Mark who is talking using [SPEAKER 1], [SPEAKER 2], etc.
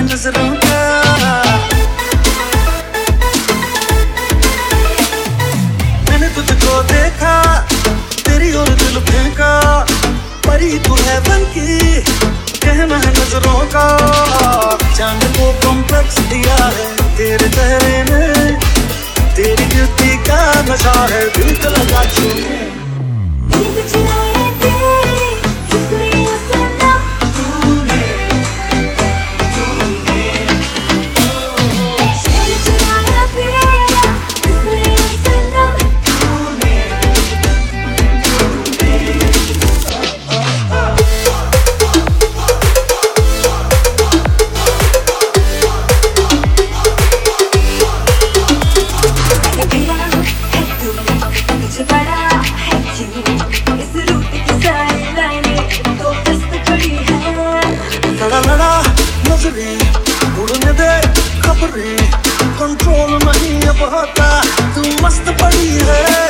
[SPEAKER 1] नज़रों का। मैंने तुझको देखा, तेरी और दिल फेंका। परी तू है बन की, कहना है नज़रों का। चाँद को कॉम्प्लेक्स दिया है तेरे चेहरे में। तेरी ब्यूटी का नशा है, दिल को लगा छूने कंट्रोल नहीं अब होता तू मस्त पड़ी है।